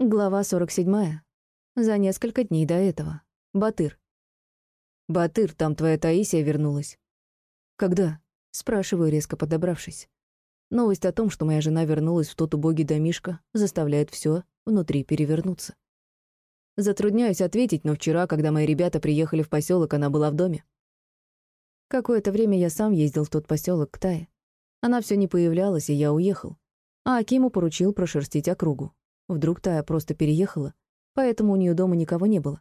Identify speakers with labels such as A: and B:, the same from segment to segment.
A: Глава 47. За несколько дней до этого. Батыр. «Батыр, там твоя Таисия вернулась». «Когда?» — спрашиваю, резко подобравшись. Новость о том, что моя жена вернулась в тот убогий домишко, заставляет все внутри перевернуться. Затрудняюсь ответить, но вчера, когда мои ребята приехали в поселок, она была в доме. Какое-то время я сам ездил в тот поселок к Тае. Она все не появлялась, и я уехал. А Акиму поручил прошерстить округу. Вдруг Тая просто переехала, поэтому у нее дома никого не было.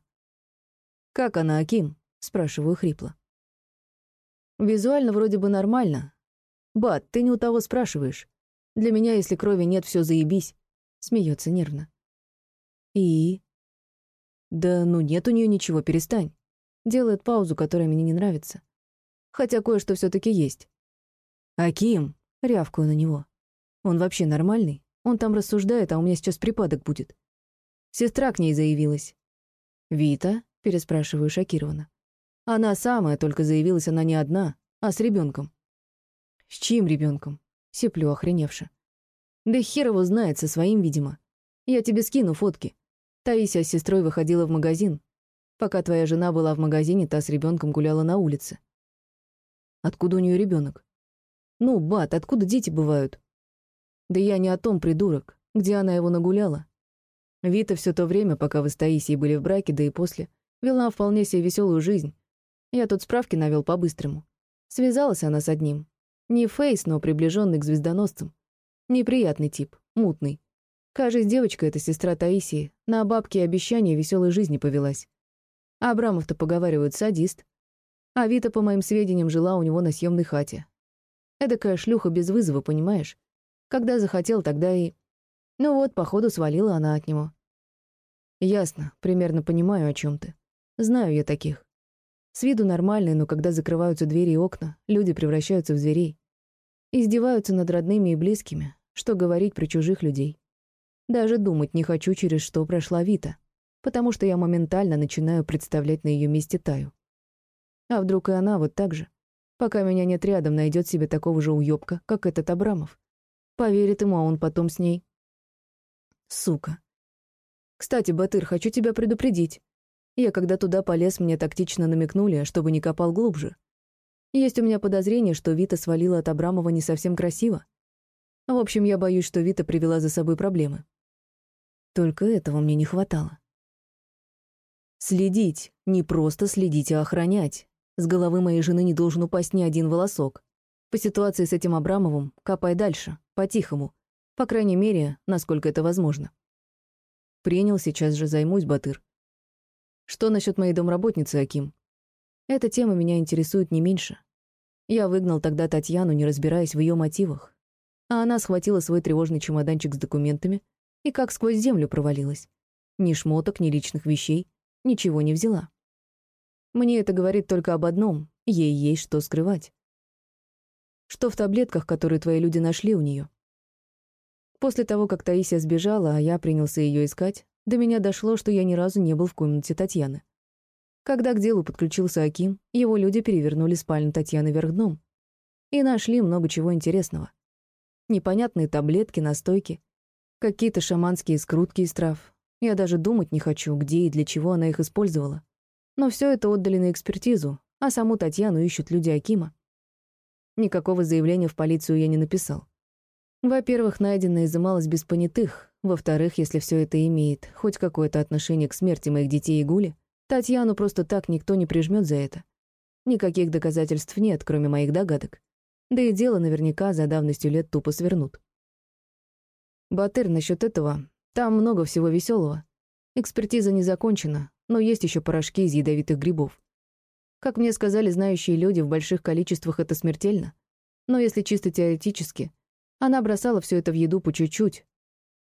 A: «Как она, Аким?» — спрашиваю хрипло. «Визуально вроде бы нормально. Бат, ты не у того спрашиваешь. Для меня, если крови нет, все заебись», — смеется нервно. «И?» «Да ну нет у нее ничего, перестань». Делает паузу, которая мне не нравится. Хотя кое-что все таки есть. «Аким!» — рявкаю на него. «Он вообще нормальный?» Он там рассуждает, а у меня сейчас припадок будет. Сестра к ней заявилась. «Вита?» — переспрашиваю шокированно. «Она самая, только заявилась она не одна, а с ребенком. «С чьим ребенком? сеплю охреневше. «Да хер его знает, со своим, видимо. Я тебе скину фотки. Таисия с сестрой выходила в магазин. Пока твоя жена была в магазине, та с ребенком гуляла на улице. Откуда у нее ребенок? Ну, бат, откуда дети бывают? Да я не о том, придурок, где она его нагуляла. Вита все то время, пока вы с Таисией были в браке, да и после, вела вполне себе веселую жизнь. Я тут справки навел по-быстрому. Связалась она с одним. Не Фейс, но приближенный к звездоносцам. Неприятный тип, мутный. Кажется, девочка эта сестра Таисии, на бабки и обещания веселой жизни повелась. Абрамов-то, поговаривают, садист. А Вита, по моим сведениям, жила у него на съемной хате. Эдакая шлюха без вызова, понимаешь? Когда захотел, тогда и... Ну вот, походу, свалила она от него. Ясно, примерно понимаю, о чем ты. Знаю я таких. С виду нормальные, но когда закрываются двери и окна, люди превращаются в зверей. Издеваются над родными и близкими, что говорить при чужих людей. Даже думать не хочу, через что прошла Вита, потому что я моментально начинаю представлять на ее месте Таю. А вдруг и она вот так же, пока меня нет рядом, найдет себе такого же уёбка, как этот Абрамов. Поверит ему, а он потом с ней. Сука. Кстати, Батыр, хочу тебя предупредить. Я когда туда полез, мне тактично намекнули, чтобы не копал глубже. Есть у меня подозрение, что Вита свалила от Абрамова не совсем красиво. В общем, я боюсь, что Вита привела за собой проблемы. Только этого мне не хватало. Следить, не просто следить, а охранять. С головы моей жены не должен упасть ни один волосок. По ситуации с этим Абрамовым копай дальше, по-тихому. По крайней мере, насколько это возможно. Принял, сейчас же займусь, Батыр. Что насчет моей домработницы, Аким? Эта тема меня интересует не меньше. Я выгнал тогда Татьяну, не разбираясь в ее мотивах. А она схватила свой тревожный чемоданчик с документами и как сквозь землю провалилась. Ни шмоток, ни личных вещей, ничего не взяла. Мне это говорит только об одном — ей есть что скрывать. Что в таблетках, которые твои люди нашли у нее? После того, как Таисия сбежала, а я принялся ее искать, до меня дошло, что я ни разу не был в комнате Татьяны. Когда к делу подключился Аким, его люди перевернули спальню Татьяны вверх дном и нашли много чего интересного. Непонятные таблетки, настойки, какие-то шаманские скрутки из трав. Я даже думать не хочу, где и для чего она их использовала. Но все это отдали на экспертизу, а саму Татьяну ищут люди Акима. Никакого заявления в полицию я не написал. Во-первых, найденное изымалось без понятых. Во-вторых, если все это имеет хоть какое-то отношение к смерти моих детей и Гули, Татьяну просто так никто не прижмет за это. Никаких доказательств нет, кроме моих догадок. Да и дело наверняка за давностью лет тупо свернут. Батыр, насчет этого, там много всего веселого. Экспертиза не закончена, но есть еще порошки из ядовитых грибов. Как мне сказали знающие люди, в больших количествах это смертельно. Но если чисто теоретически, она бросала все это в еду по чуть-чуть,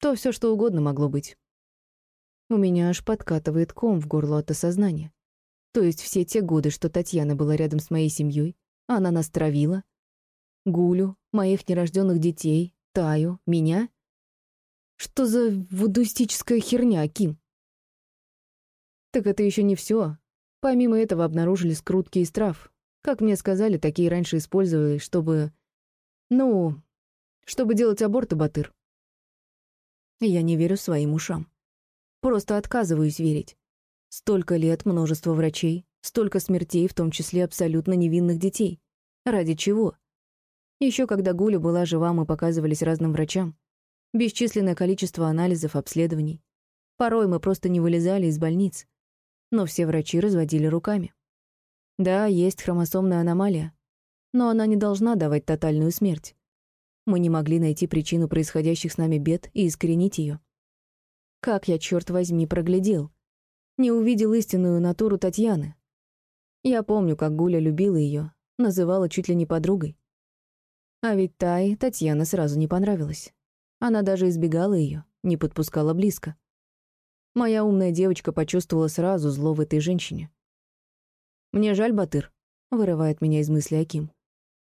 A: то все что угодно могло быть. У меня аж подкатывает ком в горло от осознания. То есть все те годы, что Татьяна была рядом с моей семьей, она нас травила. Гулю, моих нерожденных детей, Таю, меня. Что за вудуистическая херня, Ким? Так это еще не все. Помимо этого обнаружили скрутки из трав. Как мне сказали, такие раньше использовали, чтобы... Ну, чтобы делать аборты, Батыр. Я не верю своим ушам. Просто отказываюсь верить. Столько лет, множество врачей, столько смертей, в том числе абсолютно невинных детей. Ради чего? Еще когда Гуля была жива, мы показывались разным врачам. Бесчисленное количество анализов, обследований. Порой мы просто не вылезали из больниц. Но все врачи разводили руками. Да, есть хромосомная аномалия, но она не должна давать тотальную смерть. Мы не могли найти причину происходящих с нами бед и искоренить ее. Как я, черт возьми, проглядел. Не увидел истинную натуру Татьяны. Я помню, как Гуля любила ее, называла чуть ли не подругой. А ведь Тай Татьяна сразу не понравилась. Она даже избегала ее, не подпускала близко. Моя умная девочка почувствовала сразу зло в этой женщине. «Мне жаль, Батыр», — вырывает меня из мысли Аким.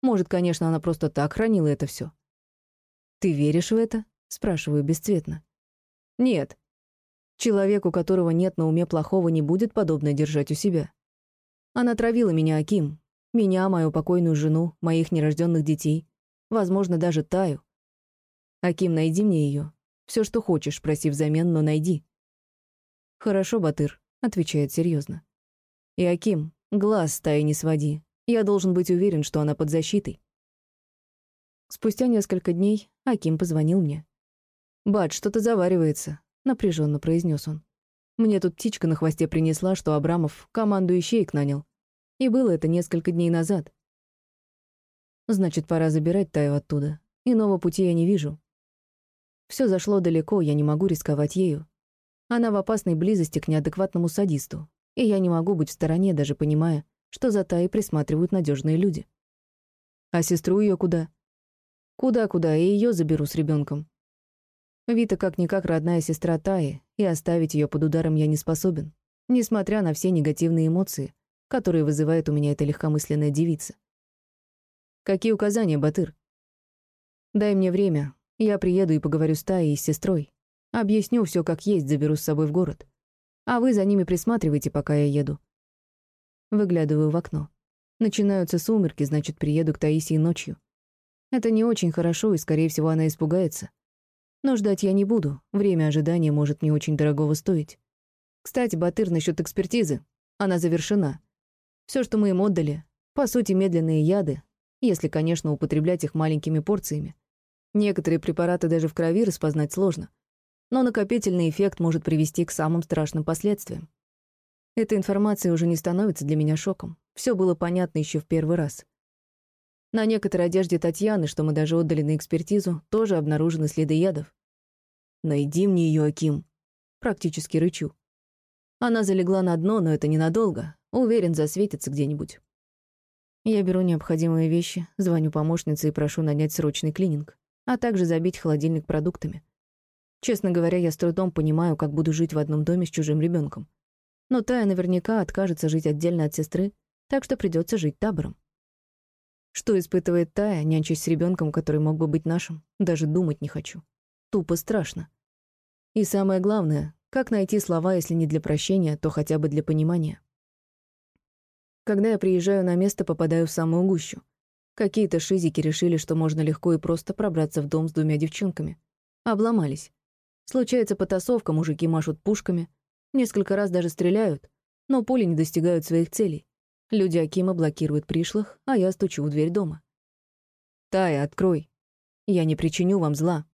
A: «Может, конечно, она просто так хранила это все. «Ты веришь в это?» — спрашиваю бесцветно. «Нет. Человек, у которого нет на уме плохого, не будет подобное держать у себя. Она травила меня, Аким. Меня, мою покойную жену, моих нерожденных детей. Возможно, даже Таю. Аким, найди мне ее. Все, что хочешь, проси взамен, но найди. Хорошо, Батыр, отвечает серьезно. И Аким, глаз с не своди. Я должен быть уверен, что она под защитой. Спустя несколько дней Аким позвонил мне. «Бат, что-то заваривается», — напряженно произнес он. «Мне тут птичка на хвосте принесла, что Абрамов команду ищеек нанял. И было это несколько дней назад. Значит, пора забирать Таю оттуда. Иного пути я не вижу. Все зашло далеко, я не могу рисковать ею. Она в опасной близости к неадекватному садисту, и я не могу быть в стороне, даже понимая, что за Таей присматривают надежные люди. А сестру ее куда? Куда-куда, и ее заберу с ребенком. Вита как-никак родная сестра Таи, и оставить ее под ударом я не способен, несмотря на все негативные эмоции, которые вызывает у меня эта легкомысленная девица. Какие указания, Батыр? Дай мне время. Я приеду и поговорю с Таей и с сестрой. Объясню все как есть, заберу с собой в город. А вы за ними присматривайте, пока я еду. Выглядываю в окно. Начинаются сумерки, значит, приеду к Таисии ночью. Это не очень хорошо, и, скорее всего, она испугается. Но ждать я не буду, время ожидания может не очень дорогого стоить. Кстати, Батыр, насчет экспертизы. Она завершена. Все, что мы им отдали, по сути, медленные яды, если, конечно, употреблять их маленькими порциями. Некоторые препараты даже в крови распознать сложно. Но накопительный эффект может привести к самым страшным последствиям. Эта информация уже не становится для меня шоком. Все было понятно еще в первый раз. На некоторой одежде Татьяны, что мы даже отдали на экспертизу, тоже обнаружены следы ядов. «Найди мне ее, Аким!» Практически рычу. Она залегла на дно, но это ненадолго. Уверен, засветится где-нибудь. Я беру необходимые вещи, звоню помощнице и прошу нанять срочный клининг, а также забить холодильник продуктами. Честно говоря, я с трудом понимаю, как буду жить в одном доме с чужим ребенком. Но Тая наверняка откажется жить отдельно от сестры, так что придется жить табором. Что испытывает Тая, нянчась с ребенком, который мог бы быть нашим, даже думать не хочу. Тупо страшно. И самое главное, как найти слова, если не для прощения, то хотя бы для понимания. Когда я приезжаю на место, попадаю в самую гущу. Какие-то шизики решили, что можно легко и просто пробраться в дом с двумя девчонками. Обломались. Случается потасовка, мужики машут пушками. Несколько раз даже стреляют, но пули не достигают своих целей. Люди Акима блокируют пришлых, а я стучу в дверь дома. «Тая, открой. Я не причиню вам зла».